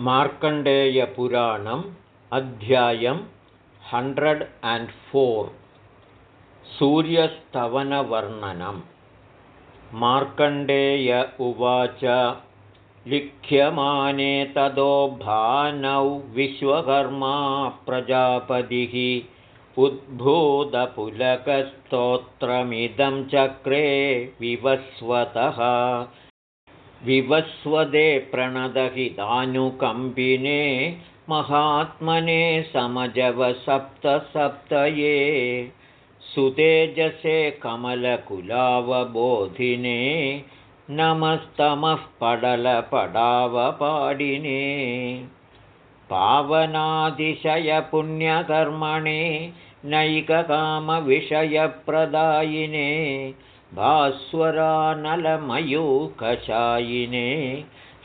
मार्कण्डेयपुराणम् अध्यायं hundred and four सूर्यस्तवनवर्णनं। मार्कण्डेय उवाच लिख्यमाने तदो भानौ विश्वकर्मा प्रजापतिः उद्भूतपुलकस्तोत्रमिदं चक्रे विवस्वतः विवस्वदे प्रणदहितानुकम्पिने महात्मने समजवसप्तसप्तये सुतेजसे कमलकुलावबोधिने नमस्तमः पडलपडावपाडिने। पावनातिशयपुण्यकर्मणे नैककामविषयप्रदायिने भास्वरानलमयूखशायिने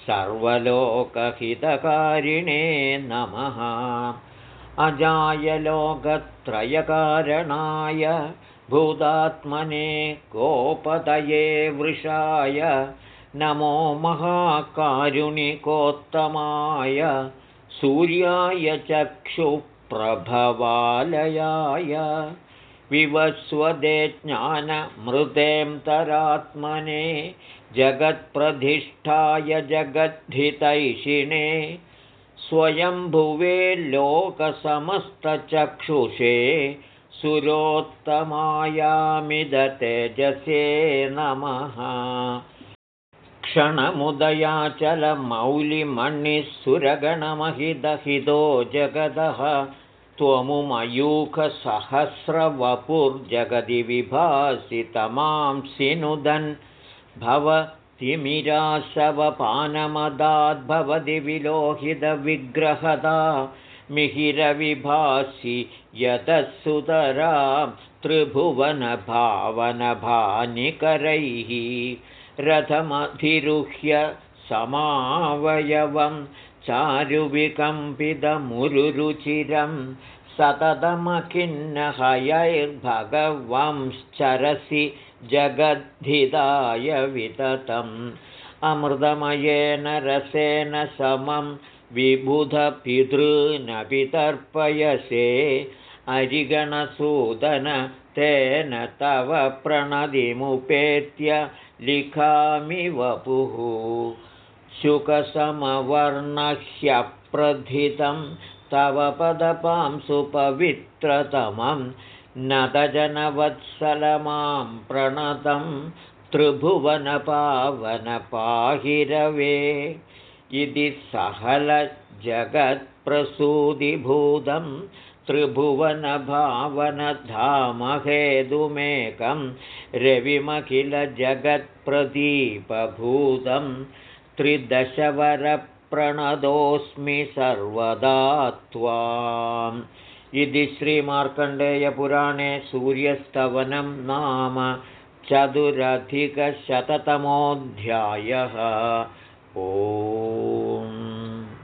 सर्वलोकहितकारिणे नमः। अजायलोकत्रयकारणाय भूतात्मने गोपतये वृषाय नमो महाकारुणिकोत्तमाय सूर्याय चक्षुप्रभवालयाय विवस्वदे ज्ञानमृतेऽन्तरात्मने जगत्प्रधिष्ठाय जगद्धितैषिणे स्वयंभुवे लोकसमस्तचक्षुषे सुरोत्तमायामिदतेजसे नमः। क्षणमुदयाचलमौलिमणिः सुरगणमहिदहितो जगदः त्वमुमयूखसहस्रवपुर्जगदि विभासि तमांसि नुदन् भवतिमिराशवपानमदाद्भवति विलोहितविग्रहदा मिहिरविभासि यतः सुतरां त्रिभुवनभावनभानिकरैः रथमधिरुह्य समावयवं चारुविकम्पितमुरुरुचिरं सततमखिन्नहयैर्भगवंश्चरसि जगद्धिदाय विततम्। अमृतमयेन रसेन समं विबुधपितॄनपि तर्पयसे अरिगणसूदन तेन तव प्रणदिमुपेत्य लिखामि वपुः शुकसमवर्णह्यप्रथितं तव पदपां सुपवित्रतमं नतजनवत्सलमां प्रणतं त्रिभुवनपावनपाहिरवे। इति सहलजगत्प्रसूदिभूतं त्रिभुवनभावनधामहेतुमेकं रविमखिलजगत्प्रदीपभूतं त्रिदशवरप्रणदोऽस्मि सर्वदा त्वाम्। इति श्रीमार्कण्डेयपुराणे सूर्यस्तवनं नाम चतुरधिकशततमोऽध्यायः। ओ